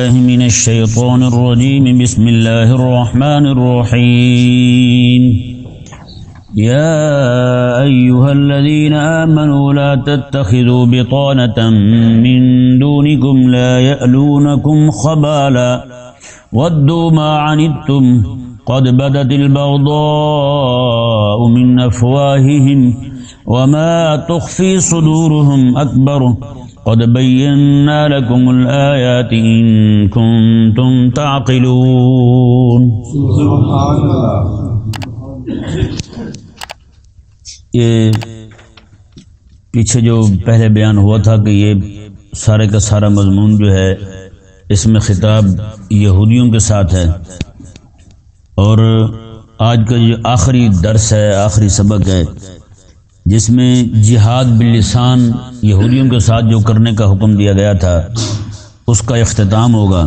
بالله من الشيطان الرجيم. بسم الله الرحمن الرحيم. يا أيها الذين آمنوا لا تتخذوا بطانة من دونكم لا يألونكم خبالا. ودوا ما عنتم. قد بدت البغضاء من أفواههم وما تخفي صدورهم أكبر. قد بينا لكم الآيات إن كنتم تعقلون. یہ پیچھے جو پہلے بیان ہوا تھا کہ یہ سارے کا سارا مضمون جو ہے، اس میں خطاب یہودیوں کے ساتھ ہے۔ اور آج کا جو آخری درس ہے، آخری سبق ہے جس میں جہاد باللسان یہودیوں کے ساتھ جو کرنے کا حکم دیا گیا تھا، اس کا اختتام ہوگا۔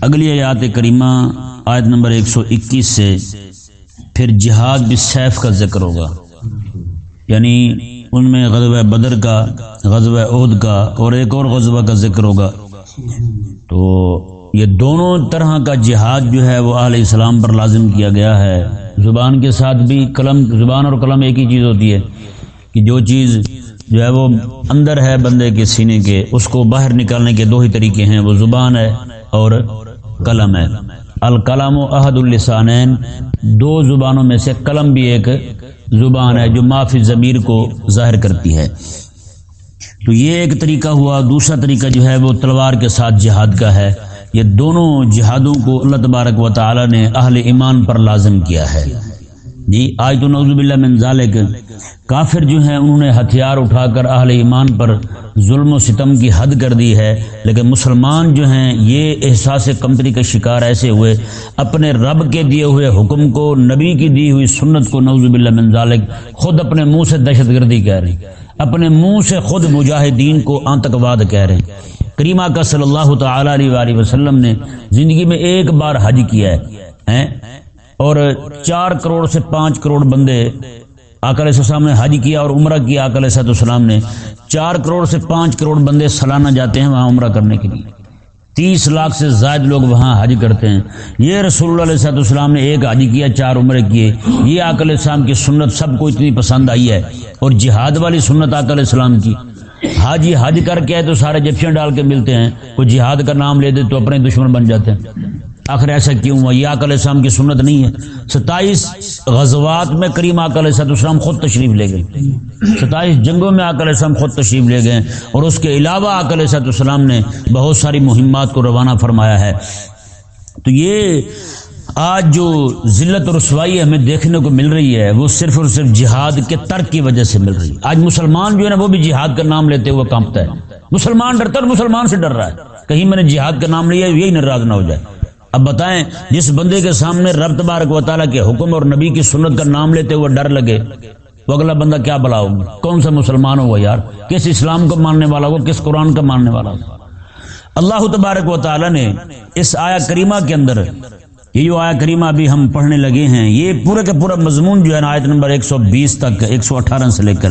اگلی آیات کریمہ، آیت نمبر ایک سو اکیس سے پھر جہاد بالسیف کا ذکر ہوگا۔ یعنی ان میں غزوہ بدر کا، غزوہ عہد کا اور ایک اور غزوہ کا ذکر ہوگا۔ تو یہ دونوں طرح کا جہاد جو ہے، وہ علیہ السلام پر لازم کیا گیا ہے۔ زبان کے ساتھ بھی قلم، زبان اور قلم ایک ہی چیز ہوتی ہے کہ جو چیز جو ہے وہ اندر ہے بندے کے سینے کے، اس کو باہر نکالنے کے دو ہی طریقے ہیں، وہ زبان ہے اور قلم ہے۔ الکلام و عہد السانین دو زبانوں میں سے قلم بھی ایک زبان ہے جو معافی ضمیر کو ظاہر کرتی ہے۔ تو یہ ایک طریقہ ہوا، دوسرا طریقہ جو ہے وہ تلوار کے ساتھ جہاد کا ہے۔ یہ دونوں جہادوں کو اللہ تبارک و تعالی نے اہل ایمان پر لازم کیا ہے۔ جی آج تو نوزب اللہ من ذالک، کافر جو ہیں، انہوں نے ہتھیار اٹھا کر اہل ایمان پر ظلم و ستم کی حد کر دی ہے۔ لیکن مسلمان جو ہیں، یہ احساس کمپنی کا شکار ایسے ہوئے، اپنے رب کے دیے ہوئے حکم کو، نبی کی دی ہوئی سنت کو نوزب اللہ من ذالک، خود اپنے منہ سے دہشت گردی کہہ رہے ہیں۔ اپنے منہ سے خود مجاہدین کو آتکواد کہہ رہے ہیں۔ کریمہ کا صلی اللہ تعالی علیہ وسلم نے زندگی میں ایک بار حج کیا ہے اور چار کروڑ سے پانچ کروڑ بندے آکل السلام نے حج کیا اور عمرہ کیا آکل صحت السلام نے۔ چار کروڑ سے پانچ کروڑ بندے سالانہ جاتے ہیں وہاں عمرہ کرنے کے لیے۔ تیس لاکھ سے زائد لوگ وہاں حج کرتے ہیں۔ یہ رسول اللہ علیہ صاحب السلام نے ایک حج کیا، چار عمرے کیے۔ یہ آکل السلام کی سنت سب کو اتنی پسند آئی ہے۔ اور جہاد والی سنت آکل السلام کی۔ حاجی، حج کر کے تو سارے جفیاں ڈال کے ملتے ہیں۔ کوئی جہاد کا نام لے دے تو اپنے دشمن بن جاتے ہیں۔ آخر ایسا کیوں ہوا؟ یہ آکل اسلام کی سنت نہیں ہے۔ ستائیس غزوات میں کریم آکل اسلام خود تشریف لے گئے۔ ستائیس جنگوں میں آکل اسلام خود تشریف لے گئے۔ اور اس کے علاوہ آکل السلام نے بہت ساری مہمات کو روانہ فرمایا ہے۔ تو یہ آج جو ذلت اور رسوائی ہمیں دیکھنے کو مل رہی ہے، وہ صرف اور صرف جہاد کے ترک کی وجہ سے مل رہی ہے۔ آج مسلمان جو ہے نا، وہ بھی جہاد کا نام لیتے ہوئے کانپتا ہے۔ مسلمان ڈرتا اور مسلمان سے ڈر رہا ہے۔ کہیں میں نے جہاد کا نام لیا، یہی ناراض نہ ہو جائے۔ اب بتائیں، جس بندے کے سامنے رب تبارک و تعالیٰ کے حکم اور نبی کی سنت کا نام لیتے ہوئے ڈر لگے، وہ اگلا بندہ کیا بلا ہوگا کون سا مسلمان ہوگا یار؟ کس اسلام کو ماننے والا ہو کس قرآن کا ماننے والا ہو اللہ تبارک و تعالیٰ نے اس آیا کریمہ کے اندر یہ جو آیا کریمہ ابھی ہم پڑھنے لگے ہیں، یہ پورے کا پورا مضمون جو ہے نا آیت نمبر ایک سو بیس تک، ایک سو اٹھارہ سے لے کر۔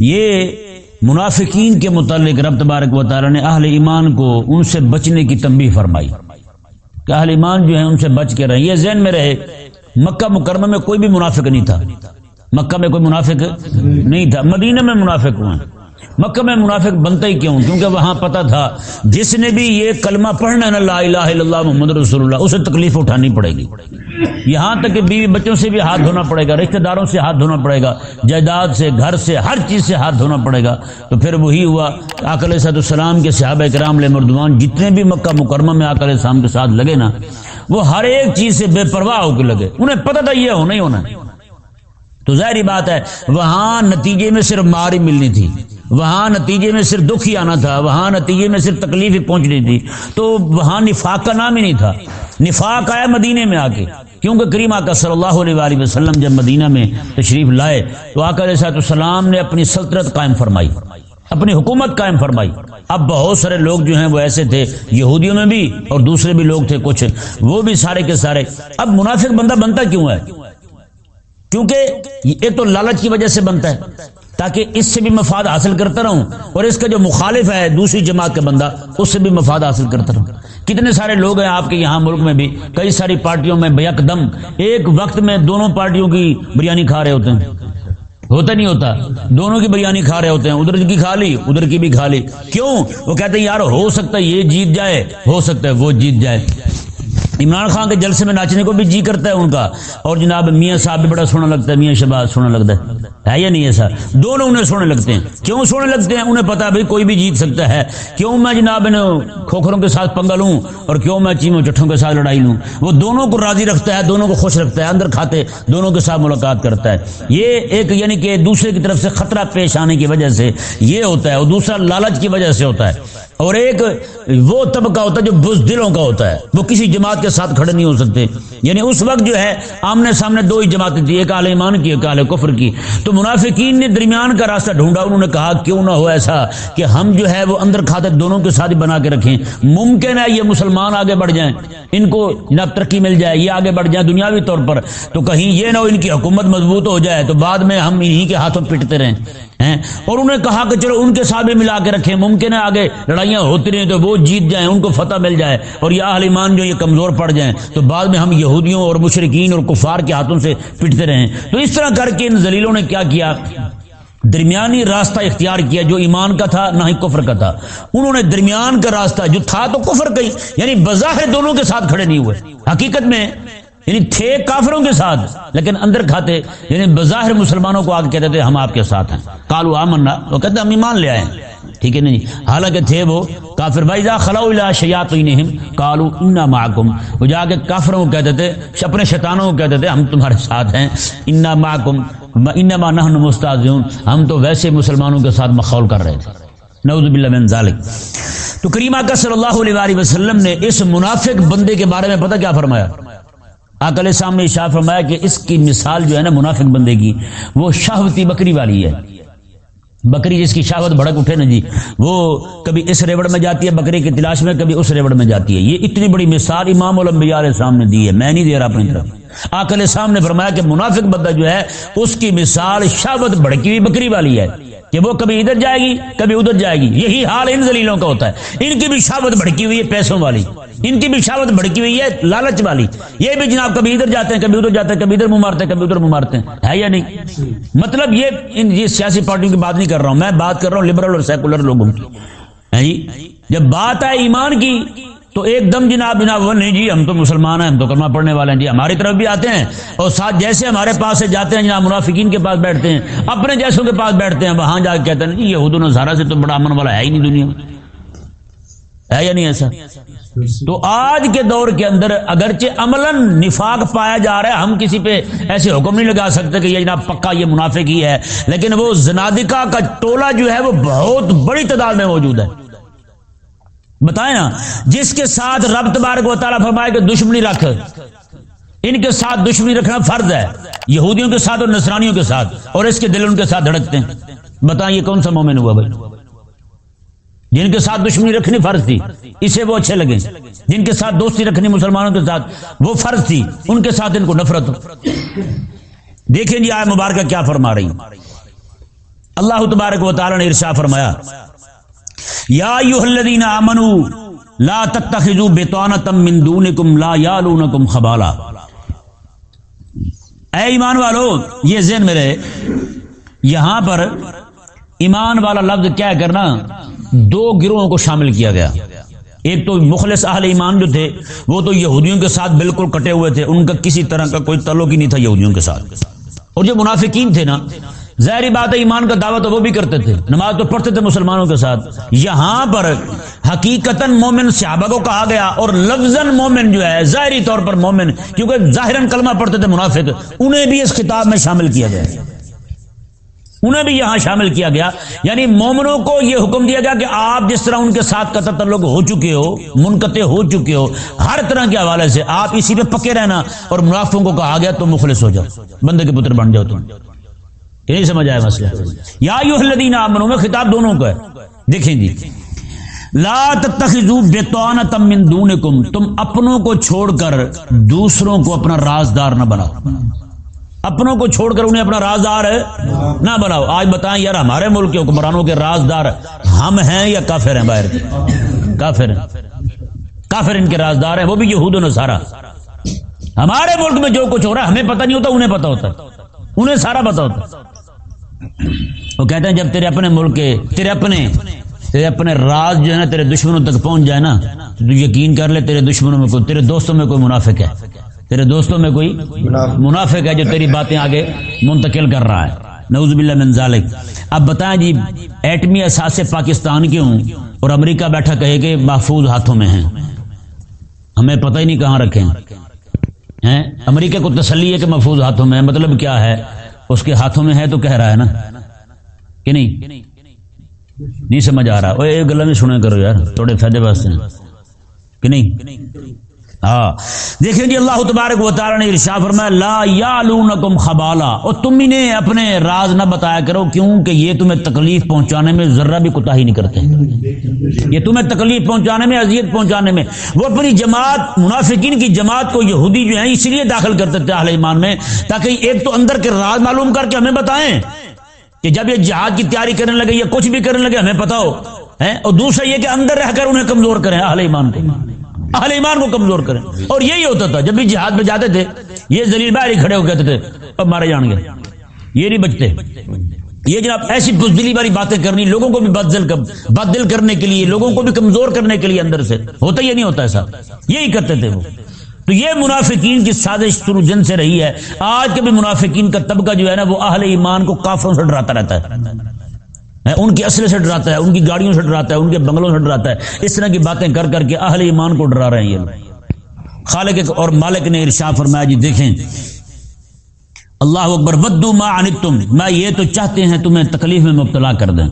یہ منافقین کے متعلق رب تبارک و تعالیٰ نے اہل ایمان کو ان سے بچنے کی تنبیہ فرمائی۔ کہ اہل ایمان جو ہیں ان سے بچ کے رہے یہ ذہن میں رہے، مکہ مکرمہ میں کوئی بھی منافق نہیں تھا۔ مکہ میں کوئی منافق نہیں تھا، مدینہ میں منافق ہوئے۔ مکہ میں منافق بنتا ہی کیوں؟ کیونکہ وہاں پتا تھا، جس نے بھی یہ کلمہ پڑھنا ہے نا، لا الہ الا اللہ محمد رسول اللہ، اسے تکلیف اٹھانی پڑے گی۔ یہاں تک کہ بیوی بچوں سے بھی ہاتھ دھونا پڑے گا، رشتہ داروں سے ہاتھ دھونا پڑے گا، جائیداد سے، گھر سے، ہر چیز سے ہاتھ دھونا پڑے گا۔ تو پھر وہی ہوا آکل صد السلام کے صحابہ کرام علیہ مردوان جتنے بھی مکہ مکرمہ میں آکل السلام کے ساتھ لگے نا، وہ ہر ایک چیز سے بے پرواہ ہو کے لگے۔ انہیں پتہ تھا یہ ہونا ہی ہونا۔ تو ظاہری بات ہے، وہاں نتیجے میں صرف مار ہی ملنی تھی۔ وہاں نتیجے میں صرف دکھ ہی آنا تھا، وہاں نتیجے میں صرف تکلیف ہی پہنچنی تھی۔ تو وہاں نفاق کا نام ہی نہیں تھا۔ نفاق آیا مدینے میں آ کے۔ کیونکہ کریم آقا صلی اللہ علیہ وسلم جب مدینہ میں تشریف لائے، تو آقا علیہ السلام نے اپنی سلطنت قائم فرمائی، اپنی حکومت قائم فرمائی۔ اب بہت سارے لوگ جو ہیں وہ ایسے تھے، یہودیوں میں بھی اور دوسرے بھی لوگ تھے کچھ۔ وہ بھی سارے کے سارے۔ اب منافق بندہ بنتا کیوں ہے؟ کیونکہ ایک تو لالچ کی وجہ سے بنتا ہے۔ تاکہ اس سے بھی مفاد حاصل کرتا رہوں اور اس کا جو مخالف ہے دوسری جماعت کا بندہ، اس سے بھی مفاد حاصل کرتا رہوں۔ کتنے سارے لوگ ہیں آپ کے یہاں ملک میں بھی، کئی ساری پارٹیوں میں بیک دم ایک وقت میں دونوں پارٹیوں کی بریانی کھا رہے ہوتے ہیں۔ ہوتا نہیں ہوتا، دونوں کی بریانی کھا رہے ہوتے ہیں، ادھر کی کھا لی، ادھر کی بھی کھا لی۔ کیوں؟ وہ کہتے ہیں، یار ہو سکتا ہے یہ جیت جائے، ہو سکتا ہے وہ جیت جائے۔ عمران خان کے جلسے میں ناچنے کو بھی جی کرتا ہے ان کا اور جناب میاں صاحب بھی بڑا سونا لگتا ہے، میاں شباز سونا لگتا ہے۔ ہے یا نہیں ایسا دونوں انہیں سونے لگتے ہیں۔ کیوں سونے لگتے ہیں؟ انہیں پتا بھائی کوئی بھی جیت سکتا ہے۔ کیوں میں جناب ان کھوکھروں کے ساتھ پنگا لوں اور کیوں میں چیموں چٹھوں کے ساتھ لڑائی لوں؟ وہ دونوں کو راضی رکھتا ہے، دونوں کو خوش رکھتا ہے، اندر کھاتے دونوں کے ساتھ ملاقات کرتا ہے۔ یہ ایک یعنی کہ دوسرے کی طرف سے خطرہ پیش آنے کی وجہ سے یہ ہوتا ہے اور دوسرا لالچ کی وجہ سے ہوتا ہے۔ اور ایک وہ طبقہ ہوتا ہے جو بز دلوں کا ہوتا ہے۔ وہ کسی جماعت کے ساتھ کھڑے نہیں ہو سکتے۔ یعنی اس وقت جو ہے، آمنے سامنے دو ہی جماعتیں تھی ایک عال ایمان کی، ایک عال کفر کی۔ تو منافقین نے درمیان کا راستہ ڈھونڈا۔ انہوں نے کہا، کیوں نہ ہو ایسا کہ ہم جو ہے، وہ اندر کھاتے دونوں کے ساتھ بنا کے رکھیں۔ ممکن ہے یہ مسلمان آگے بڑھ جائیں۔ ان کو جناب ترقی مل جائے، یہ آگے بڑھ جائیں دنیاوی طور پر۔ تو کہیں یہ نہ ہو، ان کی حکومت مضبوط ہو جائے، تو بعد میں ہم انہی کے ہاتھوں پٹتے رہیں۔ ہیں اور انہوں نے کہا کہ چلو ان کے ساتھ بھی ملا کے رکھیں، ممکن ہے آگے لڑائیاں ہوتی رہیں تو وہ جیت جائیں، ان کو فتح مل جائے اور یہ اہل ایمان جو یہ کمزور پڑ جائیں تو بعد میں ہم یہودیوں اور مشرقین اور کفار کے ہاتھوں سے پٹتے رہیں۔ تو اس طرح کر کے ان زلیلوں نے کیا کیا؟ درمیانی راستہ اختیار کیا جو ایمان کا تھا، نہ ہی کفر کا تھا۔ انہوں نے درمیان کا راستہ جو تھا تو کفر کا یعنی بظاہر دونوں کے ساتھ کھڑے نہیں ہوئے۔ حقیقت میں یعنی تھے کافروں کے ساتھ، لیکن اندر کھاتے یعنی بظاہر مسلمانوں کو آگ کہتے تھے، ہم آپ کے ساتھ ہیں۔ کالو آمنا، وہ کہتے ہم ایمان لے آئے ٹھیک ہے نہیں؟ حالانکہ تھے وہ۔ کافر، بھائی جا خلا شیات کالو انا محکم وہ جا کے کافروں کو کہتے تھے، اپنے شیطانوں کو کہتے تھے، ہم تمہارے ساتھ ہیں انا محکم انما نحن مستعزون ہم تو ویسے مسلمانوں کے ساتھ مخول کر رہے تھے۔ نعوذ باللہ من ذالک۔ تو کریمہ کا صلی اللہ علیہ وسلم نے اس منافق بندے کے بارے میں پتہ کیا فرمایا؟ آکل صاحب نے شاہ فرمایا کہ اس کی مثال جو ہے نا منافق بندے کی، وہ شاہوتی بکری والی ہے۔ بکری جس کی شاہوت بھڑک اٹھے نا جی وہ کبھی اس ریوڑ میں جاتی ہے، بکری کی تلاش میں کبھی اس ریوڑ میں جاتی ہے۔ یہ اتنی بڑی مثال امام الانبیاء علیہ السلام نے دی ہے۔ میں نہیں دے رہا اپنی طرف۔ آکل صاحب نے فرمایا کہ منافق بندہ جو ہے، اس کی مثال شاہوت بھڑکی ہوئی بکری والی ہے۔ کہ وہ کبھی ادھر جائے گی، کبھی ادھر جائے گی۔ یہی حال ان زلیلوں کا ہوتا ہے۔ ان کی بھی شاوت بھڑکی ہوئی ہے پیسوں والی۔ ان کی بھی شاوت بھڑکی ہوئی ہے لالچ والی۔ یہ بھی جناب کبھی ادھر جاتے ہیں، کبھی ادھر جاتے ہیں، کبھی ادھر منہ مارتے ہیں، کبھی ادھر منہ مارتے ہیں۔ ہے یا نہیں؟ مطلب یہ ان یہ سیاسی پارٹیوں کی بات نہیں کر رہا ہوں۔ میں بات کر رہا ہوں لبرل اور سیکولر لوگوں کی۔ جی؟ جب بات ہے ایمان کی تو ایک دم جناب جناب وہ نہیں جی ہم تو مسلمان ہیں، ہم تو کلمہ پڑھنے والے ہیں جی ہماری طرف بھی آتے ہیں۔ اور ساتھ جیسے ہمارے پاس سے جاتے ہیں جناب، منافقین کے پاس بیٹھتے ہیں، اپنے جیسوں کے پاس بیٹھتے ہیں، وہاں جا کے کہتے ہیں جی یہ نظارہ سے تو بڑا امن والا ہے ہی نہیں دنیا میں۔ ہے یا نہیں ایسا؟ تو آج کے دور کے اندر اگرچہ عمل نفاق پایا جا رہا ہے، ہم کسی پہ ایسے حکم نہیں لگا سکتے کہ یہ جناب پکا، یہ منافق ہی ہے۔ لیکن وہ زنادکا کا ٹولہ جو ہے، وہ بہت بڑی تعداد میں موجود ہے۔ بتائیں نا، جس کے ساتھ رب تبارک و تعالیٰ فرمائے کہ دشمنی رکھ، ان کے ساتھ دشمنی رکھنا فرض ہے، یہودیوں کے ساتھ اور نصرانیوں کے ساتھ، اور اس کے دل ان کے ساتھ دھڑکتے ہیں۔ بتائیں یہ کون سا مومن ہوا بھائی؟ جن کے ساتھ دشمنی رکھنی فرض تھی، اسے وہ اچھے لگے۔ جن کے ساتھ دوستی رکھنی مسلمانوں کے ساتھ، وہ فرض تھی، ان کے ساتھ ان کو نفرت دیکھیں جی آئے مبارکہ کیا فرما رہی اللہ تبارک و تعالی نے ارشا فرمایا یا الذین آمنوا لا تتخذوا بطانتا من دونکم، لا یالونکم خبالا. اے ایمان والو، یہ ذہن میں رہے، یہاں پر ایمان والا لفظ کیا کرنا، دو گروہوں کو شامل کیا گیا۔ ایک تو مخلص اہل ایمان جو تھے، وہ تو یہودیوں کے ساتھ بالکل کٹے ہوئے تھے، ان کا کسی طرح کا کوئی تعلق ہی نہیں تھا یہودیوں کے ساتھ۔ اور جو منافقین تھے نا ظاہری بات ہے، ایمان کا دعویٰ تو وہ بھی کرتے تھے۔ نماز تو پڑھتے تھے مسلمانوں کے ساتھ۔ یہاں پر حقیقت مومن صحابہ کو کہا گیا اور لفظ مومن جو ہے، ظاہری طور پر مومن، کیونکہ ظاہر کلمہ پڑھتے تھے منافق، انہیں بھی اس خطاب میں شامل کیا گیا۔ انہیں بھی یہاں شامل کیا گیا۔ یعنی مومنوں کو یہ حکم دیا گیا کہ آپ جس طرح ان کے ساتھ قطع تعلق ہو چکے ہو، منقطع ہو چکے ہو، ہر طرح کے حوالے سے آپ اسی پہ پکے رہنا۔ اور منافقوں کو کہا گیا تو مخلص ہو جاؤ۔ بندے کے پتر بن جاؤ تم۔ یہ نہیں سمجھ آیا مسئلہ یا الذین آمنوا، میں خطاب دونوں کا ہے۔ دیکھیں جی۔ لا تتخذوا بطانتا من دونکم، تم اپنوں کو چھوڑ کر دوسروں کو اپنا رازدار نہ بناؤ۔ اپنوں کو چھوڑ کر انہیں اپنا رازدار نہ بناؤ۔ آج بتائیں، یار ہمارے ملک کے حکمرانوں کے رازدار ہم ہیں یا کافر ہیں باہر؟ کے کافر ہیں۔ کافر ان کے رازدار ہیں، وہ بھی یہود و نصارہ۔ ہمارے ملک میں جو کچھ ہو رہا ہے، ہمیں پتہ نہیں ہوتا، انہیں پتہ ہوتا۔ انہیں سارا پتہ ہوتا۔ وہ کہتے ہیں جب تیرے اپنے ملک کے تیرے اپنے تیرے اپنے راز جو ہے نا تیرے دشمنوں تک پہنچ جائے نا، تو یقین کر لے تیرے دشمنوں میں کوئی تیرے دوستوں میں کوئی منافق ہے۔ تیرے دوستوں میں کوئی منافق ہے جو تیری باتیں آگے منتقل کر رہا ہے۔ نعوذ باللہ من ذالک۔ اب بتائیں جی ایٹمی اثاثے پاکستان کے ہوں اور امریکہ بیٹھا کہے کہ محفوظ ہاتھوں میں ہیں۔ ہمیں پتہ ہی نہیں کہاں رکھیں ہیں۔ امریکہ کو تسلی ہے کہ محفوظ ہاتھوں میں مطلب کیا ہے؟ اس کے ہاتھوں میں ہے تو کہہ رہا ہے نا؟ کہ نہیں؟ نہیں سمجھ آ رہا۔ ایک گلا میں سنے کرو یار تھوڑے فائدے واسطے۔ کہ نہیں؟ ہاں۔ دیکھیں جی اللہ تبارک و تعالی نے ارشاد فرمایا، لا یالونکم خبالا۔ اور تم انہیں اپنے راز نہ بتایا کرو کیوں کہ یہ تمہیں تکلیف پہنچانے میں ذرہ بھی کوتاہی نہیں کرتے۔ یہ تمہیں تکلیف پہنچانے میں، اذیت پہنچانے میں۔ وہ اپنی جماعت، منافقین کی جماعت کو یہودی جو ہیں اس لیے داخل کرتے تھے اہل ایمان میں، تاکہ ایک تو اندر کے راز معلوم کر کے ہمیں بتائیں کہ جب یہ جہاد کی تیاری کرنے لگے یا کچھ بھی کرنے لگے، ہمیں پتا ہو اور دوسرا یہ کہ اندر رہ کر انہیں کمزور کریں اہل ایمان کو۔ اہل ایمان کو کمزور کریں۔ اور یہی ہوتا تھا، جب بھی جہاد میں جاتے تھے، یہ زلیل باہر ہی کھڑے ہو کہتے تھے، اب مارے جان گے۔ یہ نہیں بچتے۔ یہ جناب ایسی بزدلی والی باتیں کرنی، لوگوں کو بھی بد دل کرنے کے لیے، لوگوں کو بھی کمزور کرنے کے لیے اندر سے۔ ہوتا یہ نہیں ہوتا ایسا۔ یہی کرتے تھے وہ۔ تو یہ منافقین کی سازش شروع جن سے رہی ہے، آج کے بھی منافقین کا طبقہ جو ہے نا، وہ اہل ایمان کو کافروں سے ڈراتا رہتا ہے۔ ان کی اسلحے سے ڈراتا ہے، ان کی گاڑیوں سے ڈراتا ہے، ان کے بنگلوں سے ڈراتا ہے۔ اس طرح کی باتیں کر کر کے اہل ایمان کو ڈرا رہے ہیں یہ خالق اور مالک نے ارشا فرمایا جی دیکھیں۔ اللہ اکبر بدو ما عنتم۔ میں یہ تو چاہتے ہیں تمہیں تکلیف میں مبتلا کر دیں۔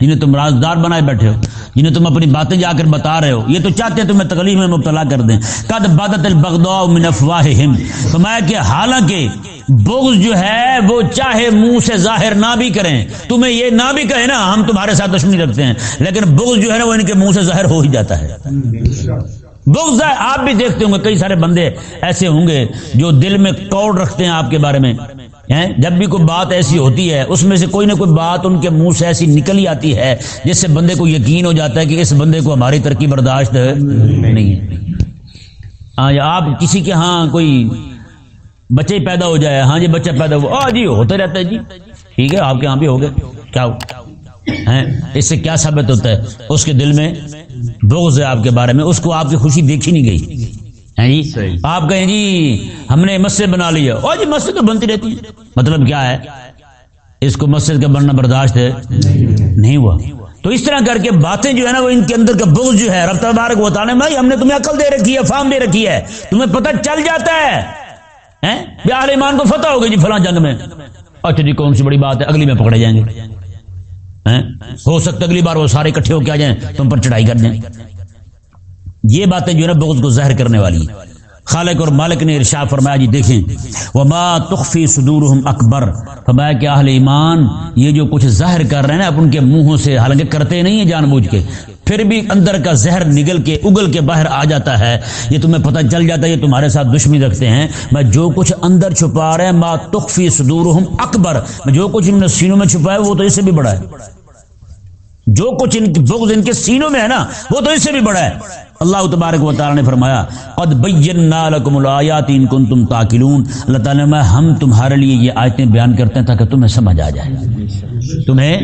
جنہیں تم رازدار بنائے بیٹھے ہو، جنہیں تم اپنی باتیں جا کر بتا رہے ہو، یہ تو چاہتے ہیں تمہیں تکلیف میں مبتلا کر دیں۔ قد بدت البغضاء من افواہہم۔ فرمایا کہ حالانکہ بغض جو ہے، وہ چاہے منہ سے ظاہر نہ بھی کریں۔ تمہیں یہ نہ بھی کہے نا، ہم تمہارے ساتھ دشمنی رکھتے ہیں۔ لیکن بغض جو ہے نا، وہ ان کے منہ سے ظاہر ہو ہی جاتا ہے۔ بغض ہے، آپ بھی دیکھتے ہوں گے، کئی سارے بندے ایسے ہوں گے جو دل میں کوڑ رکھتے ہیں آپ کے بارے میں۔ جب بھی کوئی بات ایسی ہوتی ہے، اس میں سے کوئی نہ کوئی بات ان کے منہ سے ایسی نکل ہی آتی ہے، جس سے بندے کو یقین ہو جاتا ہے کہ اس بندے کو ہماری ترقی برداشت نہیں ہے۔ ہاں جی، آپ کسی کے ہاں کوئی بچے پیدا ہو جائے ہاں جی بچہ پیدا ہوا جی ہوتا رہتا ہے جی۔ ٹھیک ہے، آپ کے یہاں بھی ہو گئے۔ کیا اس سے کیا ثابت ہوتا ہے؟ اس کے دل میں بغض ہے آپ کے بارے میں، اس کو آپ کی خوشی دیکھی نہیں گئی۔ آپ کہیں جی ہم نے مسجد بنا لیا اور جی مسجد تو بنتی رہتی ہے۔ مطلب کیا ہے؟ اس کو مسجد کا بننا برداشت ہے؟ نہیں ہوا۔ تو اس طرح کر کے باتیں جو ہے نا وہ ان کے اندر کا بغض جو ہے رفتہ بارک بتانے میں ہم نے تمہیں عقل دے رکھی ہے فام دے رکھی ہے۔ تمہیں پتہ چل جاتا ہے۔ بہار ایمان کو فتح ہو گئی جی فلاں جنگ میں۔ اچھا جی کون سی بڑی بات ہے؟ اگلی میں پکڑے جائیں گے۔ ہو سکتا اگلی بار وہ سارے اکٹھے ہو کے آ جائیں تم پر چڑھائی کر دیں۔ یہ باتیں جو ہے نا بغض کو زہر کرنے والی خالق اور مالک نے ارشا فرمایا جی دیکھیں۔ وما تخفی صدورہم اکبر فرمایا کہ اہل ایمان، یہ جو کچھ ظاہر کر رہے ہیں نا، اب ان کے منہوں سے حالانکہ کرتے نہیں ہیں جان بوجھ کے۔ پھر بھی اندر کا زہر نگل کے، اگل کے باہر آ جاتا ہے۔ یہ تمہیں پتہ چل جاتا ہے، یہ تمہارے ساتھ دشمنی رکھتے ہیں۔ میں جو کچھ اندر چھپا رہے ہیں، ما تخفی صدورہم اکبر میں جو کچھ ان نے سینوں میں چھپا ہے، وہ تو اس سے بھی بڑا ہے۔ جو کچھ ان بغض ان کے سینوں میں ہے نا، وہ تو اس سے بھی بڑا ہے۔ اللہ تبارک و تعالی نے فرمایا، قد بینا لکم الایات ان کنتم تاکلون اللہ تعالی نے ہم تمہارے لیے یہ آیتیں بیان کرتے ہیں تاکہ تمہیں سمجھ آ جائے۔ تمہیں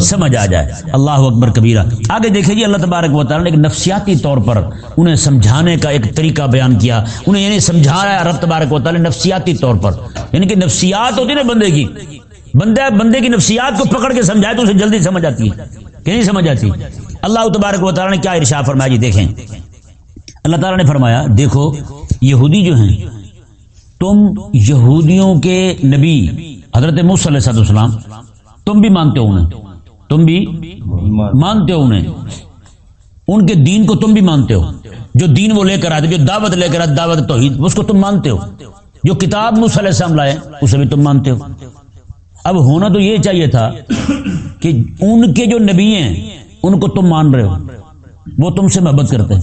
سمجھ آ جائے۔ اللہ اکبر کبیرہ۔ آگے دیکھیں جی اللہ تبارک و تعالی نے ایک نفسیاتی طور پر انہیں سمجھانے کا ایک طریقہ بیان کیا۔ انہیں یعنی سمجھا رہا ہے، رب تبارک و تعالی نفسیاتی طور پر۔ یعنی کہ نفسیات ہوتی نا بندے کی۔ بندہ بندے کی نفسیات کو پکڑ کے سمجھائے تو اسے جلدی سمجھ آتی ہے کہ نہیں سمجھ آتی؟ اللہ تبارک و تعالیٰ نے کیا ارشا فرمایا؟ جی دیکھیں۔ اللہ تعالیٰ نے فرمایا، دیکھو، یہودی جو ہیں، تم یہودیوں کے نبی، حضرت علیہ السلام تم بھی مانتے ہو انہیں؟ تم بھی مانتے ہو انہیں؟ ان کے دین کو تم بھی مانتے ہو؟ جو دین وہ لے کر آتے، جو دعوت لے کر آتے، دعوت توحید، اس کو تم مانتے ہو؟ جو کتاب علیہ السلام لائے، اسے بھی تم مانتے ہو؟ اب ہونا تو یہ چاہیے تھا کہ ان کے جو نبی ہیں، ان کو تم مان رہے ہو۔ وہ تم سے محبت کرتے ہیں۔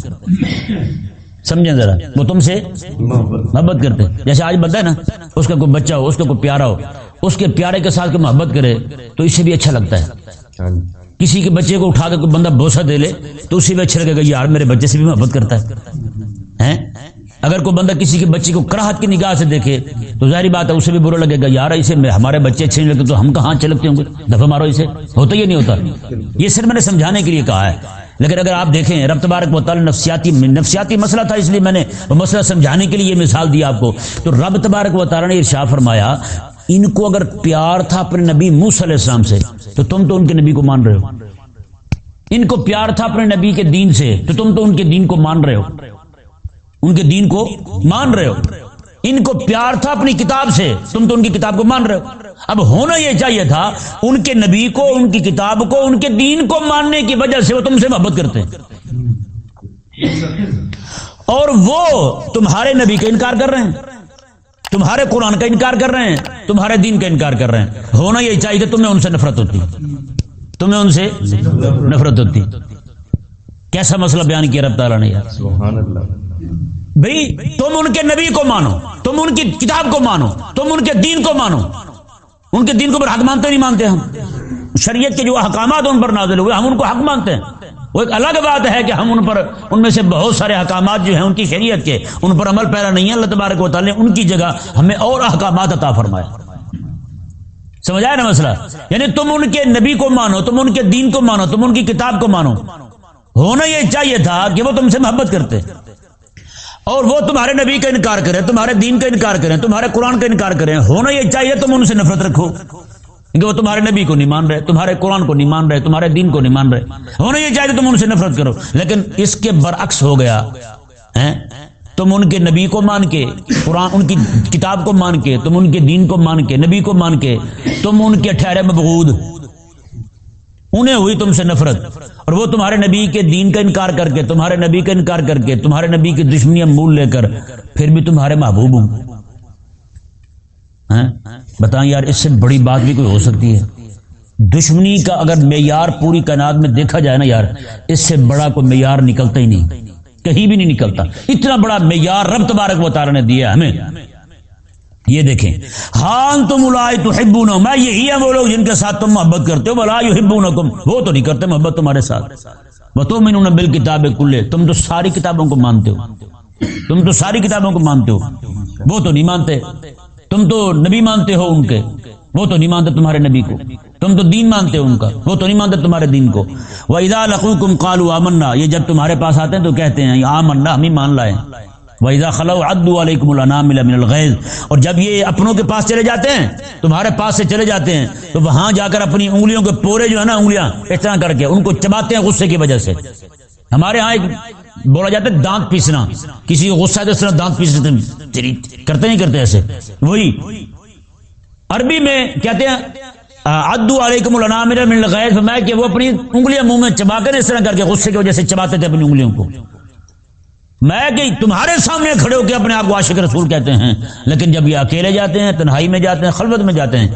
سمجھیں ذرا، وہ تم سے محبت کرتے جیسے آج بندہ ہے نا، اس کا کوئی بچہ ہو، اس کا کوئی پیارا ہو، اس کے پیارے کے ساتھ کوئی محبت کرے، تو اس سے بھی اچھا لگتا ہے۔ کسی کے بچے کو اٹھا کے کوئی بندہ بوسا دے لے، تو اسی بھی اچھا لگے گا، یار میرے بچے سے بھی محبت کرتا ہے۔ اگر کوئی بندہ کسی کے بچے کو کراہت کی نگاہ سے دیکھے، تو ظاہری بات ہے اسے بھی برا لگے گا، یار اسے ہمارے بچے اچھے نہیں لگتے تو ہم کہاں چلتے ہوں گے؟ دفعہ مارو اسے۔ ہوتا ہی نہیں ہوتا۔ یہ صرف میں نے سمجھانے کے لیے کہا ہے۔ لیکن اگر آپ دیکھیں، رب تبارک و نفسیاتی نفسیاتی مسئلہ تھا اس لیے میں نے وہ مسئلہ سمجھانے کے لیے یہ مثال دیا آپ کو۔ تو رب تبارک و تعالی نے ارشا فرمایا، ان کو اگر پیار تھا اپنے نبی موس علیہ السلام سے، تو تم تو ان کے نبی کو مان رہے ہو۔ ان کو پیار تھا اپنے نبی کے دین سے، تو تم تو ان کے دین کو مان رہے ہو۔ ان کے دین کو مان رہے ہو۔ ان کو پیار تھا اپنی کتاب سے، تم تو ان کی کتاب کو مان رہے ہو۔ اب ہونا یہ چاہیے تھا، ان کے نبی کو، ان کی کتاب کو، ان کے دین کو ماننے کی وجہ سے وہ تم سے محبت کرتے اور وہ تمہارے نبی کا انکار کر رہے ہیں۔ تمہارے قرآن کا انکار کر رہے ہیں، تمہارے دین کا انکار کر رہے ہیں۔ ہونا یہ چاہیے تمہیں ان سے نفرت ہوتی۔ تمہیں ان سے نفرت ہوتی۔ کیسا مسئلہ بیان کیا رب تعالیٰ نے؟ بھائی تم ان کے نبی کو مانو تم ان کی کتاب کو مانو تم ان کے دین کو مانو۔ ان کے دین کو حق مانتے نہیں مانتے ہم۔ شریعت کے جو احکامات ان پر نازل ہوئے ہم ان کو حق مانتے ہیں۔ وہ ایک الگ بات ہے کہ ہم ان پر ان میں سے بہت سارے احکامات جو ہیں ان کی شریعت کے ان پر عمل پیرا نہیں ہے۔ اللہ تبارک و تعالیٰ نے ان کی جگہ ہمیں اور احکامات عطا فرمایا سمجھ آئے نا مسئلہ؟ یعنی تم ان کے نبی کو مانو تم ان کے دین کو مانو تم ان کی کتاب کو مانو۔ ہونا یہ چاہیے تھا کہ وہ تم سے محبت کرتے اور وہ تمہارے نبی کا انکار کریں تمہارے دین کا انکار کریں تمہارے قرآن کا انکار کریں ہونا یہ چاہیے تم ان سے نفرت رکھو، کیونکہ وہ تمہارے نبی کو نہیں مان رہے، تمہارے قرآن کو نہیں مان رہے، تمہارے دین کو نہیں مان رہے۔ ہونا یہ چاہیے تم ان سے نفرت کرو، لیکن اس کے برعکس ہو گیا تم ان کے نبی کو مان کے، قرآن ان کی کتاب کو مان کے، تم ان کے دین کو مان کے، نبی کو مان کے، تم ان کے ٹھہرے مبغود، انہیں ہوئی تم سے نفرت۔ اور وہ تمہارے نبی کے دین کا انکار کر کے، تمہارے نبی کا انکار کر کے، تمہارے نبی کی دشمنیاں مول لے کر، پھر بھی تمہارے محبوب ہوں۔ ہاں؟ بتائیں یار، اس سے بڑی بات بھی کوئی ہو سکتی ہے؟ دشمنی کا اگر معیار پوری کائنات میں دیکھا جائے نا یار، اس سے بڑا کوئی معیار نکلتا ہی نہیں۔ کہیں بھی نہیں نکلتا۔ اتنا بڑا معیار رب تبارک و تعالی نے دیا ہمیں۔ یہ دیکھیں ہاں تم الائی تو میں یہی ہے وہ لوگ جن کے ساتھ تم محبت کرتے ہو بلا یحبون ہبو وہ تو نہیں کرتے محبت تمہارے ساتھ۔ بتو میں نے بل کتاب کلے تم تو ساری کتابوں کو مانتے ہو۔ تم تو ساری کتابوں کو مانتے ہو۔ وہ تو نہیں مانتے۔ تم تو نبی مانتے ہو ان کے۔ وہ تو نہیں مانتے تمہارے نبی کو۔ تم تو دین مانتے ہو ان کا۔ وہ تو نہیں مانتے تمہارے دین کو۔ وہ ادا لقوکم کالو آمنا، یہ جب تمہارے پاس آتے ہیں تو کہتے ہیں، آمنا، ہم ہی مان لائے۔ وَإِذَا خَلَوْ عَدُّ عَلَيْكُمُ الْأَنَامِلَ مِنَ الْغَيْظِ اور جب یہ اپنوں کے پاس چلے جاتے ہیں، تمہارے پاس سے چلے جاتے ہیں، تو وہاں جا کر اپنی انگلیوں کے پورے جو ہے نا انگلیاں اس طرح کر کے ان کو چباتے ہیں غصے کی وجہ سے۔ ہمارے ہاں ایک بولا جاتا ہے دانت پیسنا، کسی کو غصہ ہے اس طرح دانت پیسنا کرتے نہیں کرتے ایسے۔ وہی عربی میں کہتے ہیں ادو علیکم الانامل من الغیظ فرمایا کہ وہ اپنی انگلیاں منہ میں چبا کر اس طرح کر کے غصے کی وجہ سے چباتے تھے اپنی انگلیوں کو۔ میں کہ تمہارے سامنے کھڑے ہو کے اپنے آپ کو عاشق رسول کہتے ہیں، لیکن جب یہ اکیلے جاتے ہیں، تنہائی میں جاتے ہیں، خلوت میں جاتے ہیں،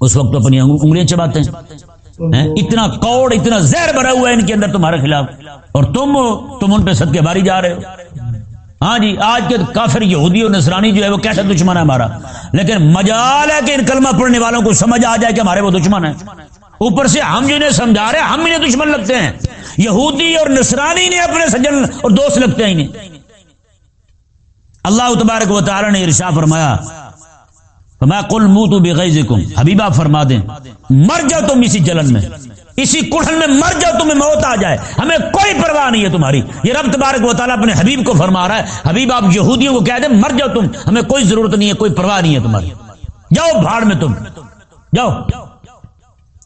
اس وقت اپنی انگلیاں چباتے ہیں۔ اتنا کوڑ، اتنا زہر بھرا ہوا ہے ان کے اندر تمہارے خلاف۔ اور تم تم ان پہ سد کے باری جا رہے ہو۔ ہاں جی آج کے کافر یہودی اور نصرانی جو ہے وہ کیسا دشمن ہے ہمارا؟ لیکن مجال ہے کہ ان کلمہ پڑھنے والوں کو سمجھ آ جائے کہ ہمارے وہ دشمن ہیں۔ اوپر سے ہم جنہیں سمجھا رہے ہیں، ہم انہیں دشمن لگتے ہیں۔ یہودی اور نصرانی نے اپنے سجن اور دوست لگتے ہیں انہیں۔ اللہ تبارک و تعالی نے ارشا فرمایا میں کل منہ تو بے حبیبہ فرما دیں، مر جاؤ تم اسی جلن میں، اسی کڑھن میں مر جاؤ، تمہیں موت آ جائے۔ ہمیں کوئی پرواہ نہیں ہے تمہاری۔ یہ رب تبارک و تعالیٰ اپنے حبیب کو فرما رہا ہے۔ حبیب آپ یہودیوں کو کہہ دیں، مر جاؤ تم۔ ہمیں کوئی ضرورت نہیں ہے، کوئی پرواہ نہیں ہے تمہاری۔ جاؤ بھاڑ میں تم۔ جاؤ۔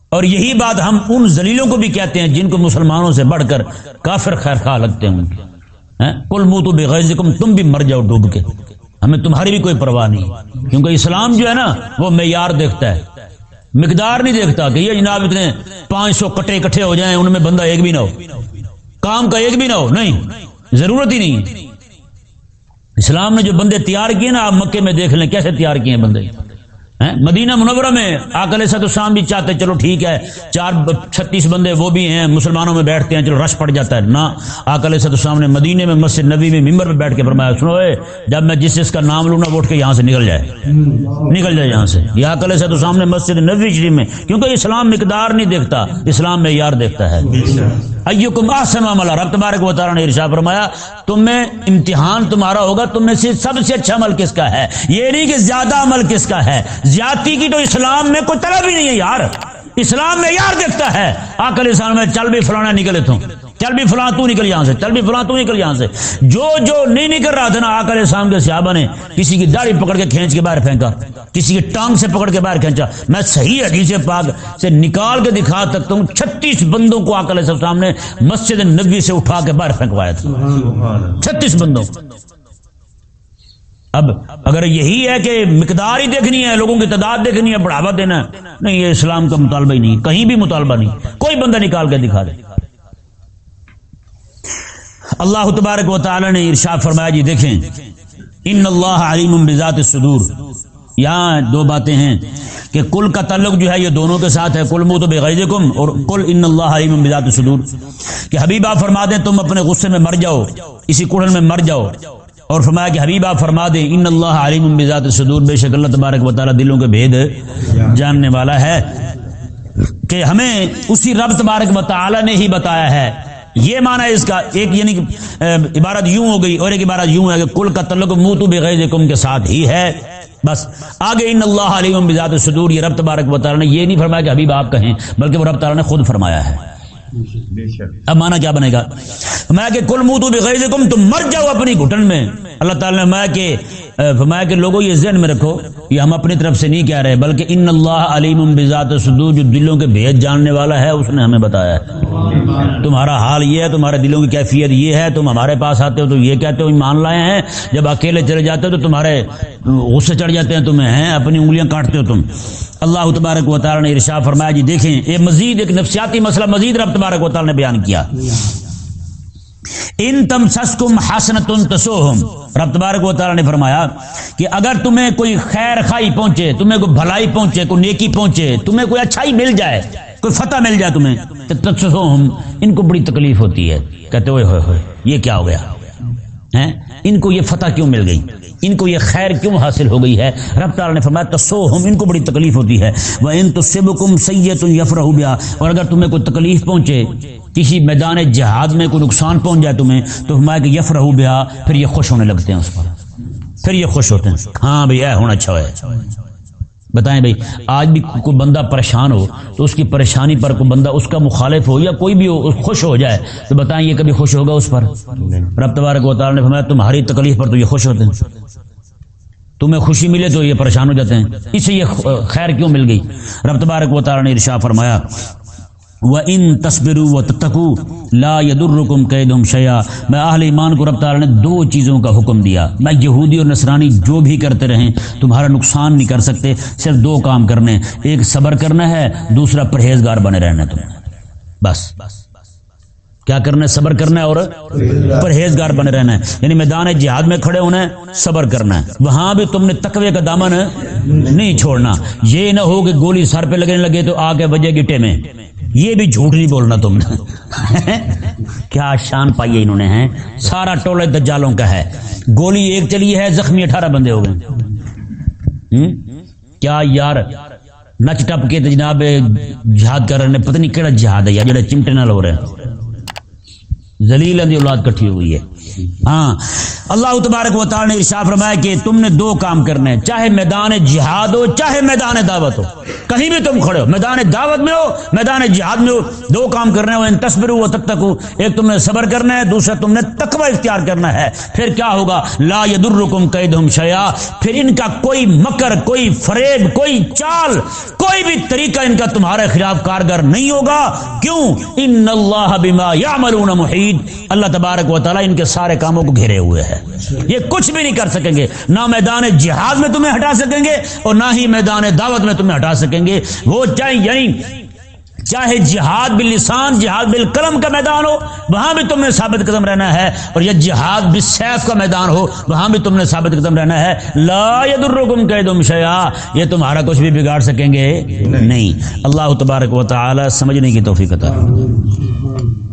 اور یہی بات ہم ان زلیلوں کو بھی کہتے ہیں جن کو مسلمانوں سے بڑھ کر کافر خیر خواہ لگتے ہیں؟ کل منہ تو بغیر تم بھی مر جاؤ ڈوب کے۔ ہمیں تمہاری بھی کوئی پرواہ نہیں۔ کیونکہ اسلام جو ہے نا، وہ معیار دیکھتا ہے۔ مقدار نہیں دیکھتا کہ یہ جناب اتنے پانچ سو کٹے اکٹھے ہو جائیں، ان میں بندہ ایک بھی نہ ہو۔ کام کا ایک بھی نہ ہو۔ نہیں، ضرورت ہی نہیں۔ اسلام نے جو بندے تیار کیے نا، آپ مکے میں دیکھ لیں کیسے تیار کیے ہیں بندے۔ مدینہ منورہ میں آکل صد السلام بھی چاہتے چلو ٹھیک ہے، چار چھتیس بندے وہ بھی ہیں، مسلمانوں میں بیٹھتے ہیں، چلو رش پڑ جاتا ہے۔ نہ آکل صد السلام نے مدینے میں مسجد نبی میں ممبر میں بیٹھ کے فرمایا، سنو اے، جب میں جس جس کا نام لوں نا اٹھ کے یہاں سے نکل جائے۔ نکل جائے یہاں سے۔ یہ آکل صد السلام نے مسجد نبی شریف میں، کیونکہ اسلام مقدار نہیں دیکھتا، اسلام میں یار دیکھتا ہے۔ ایوکم احسن عمل رب تبارک و تعالی نے ارشاد فرمایا، تم میں امتحان تمہارا ہوگا، تم میں سے سب سے اچھا عمل کس کا ہے؟ یہ نہیں کہ زیادہ عمل کس کا ہے زیادتی کی تو اسلام میں کوئی طلب ہی نہیں ہے یار۔ اسلام میں یار دیکھتا ہے۔ آکل اسلام میں چل بھی فلانا نکلے تم چل بھی فلاں تو نکل یہاں سے۔ چل بھی فلاں تو نکل یہاں سے۔ جو جو نہیں نکل رہا تھا نا آکل اسلام کے صحابہ نے کسی کی داڑھی پکڑ کے کھینچ کے باہر پھینکا۔ کسی کی ٹانگ سے پکڑ کے باہر کھینچا۔ میں صحیح حدیث پاک سے نکال کے دکھا تک تم چھتیس بندوں کو آکل اسلام نے مسجد نبی سے اٹھا کے باہر پھینکوایا تھا۔ چھتیس بندوں اب اگر یہی ہے کہ مقدار ہی دیکھنی ہے، لوگوں کی تعداد دیکھنی ہے، بڑھاوا دینا ہے، نہیں، یہ اسلام کا مطالبہ ہی نہیں، کہیں بھی مطالبہ نہیں۔ کوئی بندہ نکال کے دکھا دے۔ اللہ تبارک و تعالی نے ارشاد فرمایا جی دیکھیں، ان اللہ علیم بذات الصدور۔ یہاں دو باتیں ہیں کہ کل کا تعلق جو ہے، یہ دونوں کے ساتھ ہے۔ کل منہ تو بے اور کل ان اللہ علیم بذات الصدور۔ کہ حبیبہ فرما دیں، تم اپنے غصے میں مر جاؤ، اسی کڑن میں مر جاؤ۔ اور فرمایا کہ حبیبہ فرما دے ان اللہ علیم بذات صدور. بے شک اللہ تبارک و تعالی دلوں کے بھید جاننے والا ہے کہ ہمیں اسی رب تبارک و تعالی نے ہی بتایا ہے۔ یہ مانا اس کا ایک یعنی عبارت یوں ہو گئی اور ایک عبارت یوں ہے کہ کل کا تعلق منہ تو بغیرکم کے ساتھ ہی ہے۔ بس، آگے ان اللہ علیم بذات صدور، یہ رب تبارک و تعالی نے یہ نہیں فرمایا کہ حبیب آپ کہیں، بلکہ وہ رب تعالی نے خود فرمایا ہے۔ اب مانا کیا بنے گا؟ میں کہ کل منہ تو بغیر تم مر جاؤ اپنی گھٹن میں۔ اللہ تعالیٰ نے میں کہ فرمایا کہ لوگوں یہ ذہن میں رکھو، یہ ہم اپنی طرف سے نہیں کہہ رہے، بلکہ ان اللہ علیم بذات صدور جو دلوں کے بھید جاننے والا ہے، اس نے ہمیں بتایا ہے۔ تمہارا حال یہ ہے، تمہارے دلوں کی کیفیت یہ ہے، تم ہمارے پاس آتے ہو تو یہ کہتے ہو مان لائے ہیں، جب اکیلے چلے جاتے ہو تو تمہارے غصے چڑھ جاتے ہیں، تمہیں ہیں، اپنی انگلیاں کاٹتے ہو تم۔ اللہ تبارک و تعالی نے ارشاد فرمایا جی دیکھیں، یہ مزید ایک نفسیاتی مسئلہ، مزید رب تبارک و تعالی نے بیان کیا۔ ان تم سسکم حسن تم تسوہم۔ رب تبارک و تعالی نے فرمایا کہ اگر تمہیں کوئی خیر خائی پہنچے، تمہیں کوئی بھلائی پہنچے، کوئی نیکی پہنچے، تمہیں کوئی اچھائی مل جائے، کوئی فتح مل جائے تمہیں، تو تسوہم، ان کو بڑی تکلیف ہوتی ہے۔ کہتے ہوئے ہوئے ہوئے، یہ کیا ہو گیا؟ ان کو یہ فتح کیوں مل گئی؟ ان کو یہ خیر کیوں حاصل ہو گئی ہے؟ رب تعالیٰ نے فرمایا تو ہم ان کو بڑی تکلیف ہوتی ہے۔ وہ ان تو سب کم سید یفر ہو اور اگر تمہیں کوئی تکلیف پہنچے کسی میدان جہاد میں کوئی نقصان پہنچ جائے تمہیں، تو فرمایا کہ یفر ہو گیا پھر یہ خوش ہونے لگتے ہیں اس پر۔ پھر یہ خوش ہوتے ہیں۔ ہاں بھائی، اے ہونا اچھا ہے۔ بتائیں بھائی، آج بھی کوئی بندہ پریشان ہو، تو اس کی پریشانی پر کوئی بندہ اس کا مخالف ہو یا کوئی بھی ہو خوش ہو جائے، تو بتائیں یہ کبھی خوش ہوگا اس پر؟ رب تبارک و تعالی نے فرمایا، تمہاری تکلیف پر تو یہ خوش ہوتے ہیں۔ تمہیں خوشی ملے تو یہ پریشان ہو جاتے ہیں۔ اس سے یہ خیر کیوں مل گئی؟ رب تبارک و تعالی نے ارشا فرمایا وہ ان تصبر و تکو لا یدرکم قیدم شیا میں اہل ایمان کو رب تعالی نے دو چیزوں کا حکم دیا۔ میں یہودی اور نصرانی جو بھی کرتے رہیں، تمہارا نقصان نہیں کر سکتے، صرف دو کام کرنے۔ ایک صبر کرنا ہے، دوسرا پرہیزگار بنے رہنا تم بس کیا کرنا ہے؟ صبر کرنا ہے اور پرہیزگار بنے رہنا ہے۔ یعنی میدان جہاد میں کھڑے ہونا ہے، صبر کرنا ہے۔ وہاں بھی تم نے تقوی کا دامن نہیں چھوڑنا۔ یہ نہ ہو کہ گولی سر پہ لگنے لگے تو آگے بجے گٹے میں۔ یہ بھی جھوٹ نہیں بولنا تم نے۔ کیا شان پائی ہے انہوں نے، ہیں؟ سارا ٹولہ دجالوں کا ہے۔ گولی ایک چلی ہے، زخمی اٹھارہ بندے ہو گئے۔ کیا یار نچ ٹپ کے جناب جہاد کر رہے پتہ نہیں کہڑا جہاد ہے یار، جڑے چمٹے نال ہو رہے ہیں۔ زلیل اولاد کٹھی ہوئی ہے۔ ہاں۔ اللہ تبارک و تعالی نے ارشاد فرمایا کہ تم نے دو کام کرنے ہیں، چاہے میدان جہاد ہو، چاہے میدان دعوت ہو۔ کہیں بھی تم کھڑے ہو، میدان دعوت میں ہو، میدان جہاد میں ہو۔ دو کام کرنے ہو ان تصبر ہو تب تک ہو ایک تم نے صبر کرنا ہے، دوسرا تم نے تقوی اختیار کرنا ہے۔ پھر کیا ہوگا؟ لا یدرکم قیدہم شیا پھر ان کا کوئی مکر، کوئی فریب، کوئی چال، کوئی بھی طریقہ ان کا تمہارے خلاف کارگر نہیں ہوگا۔ کیوں؟ ان اللہ بما یعملون محیط۔ اللہ تبارک و تعالی ان کے سارے کاموں کو گھیرے ہوئے ہیں۔ یہ کچھ بھی نہیں کر سکیں گے۔ نہ میدان جہاد میں تمہیں ہٹا سکیں گے اور نہ ہی میدان دعوت میں تمہیں ہٹا سکیں گے۔ وہ چاہے یعنی چاہے جہاد باللسان، جہاد بالقلم کا میدان ہو، وہاں بھی تم نے ثابت قدم رہنا ہے۔ اور یہ جہاد بالسیف کا میدان ہو، وہاں بھی تم نے ثابت قدم رہنا ہے۔ لا یدرکم کیدم شیئا۔ یہ تمہارا کچھ بھی بگاڑ سکیں گے؟ نہیں۔ اللہ تبارک و تعالی سمجھنے کی توفیق عطا فرمائے۔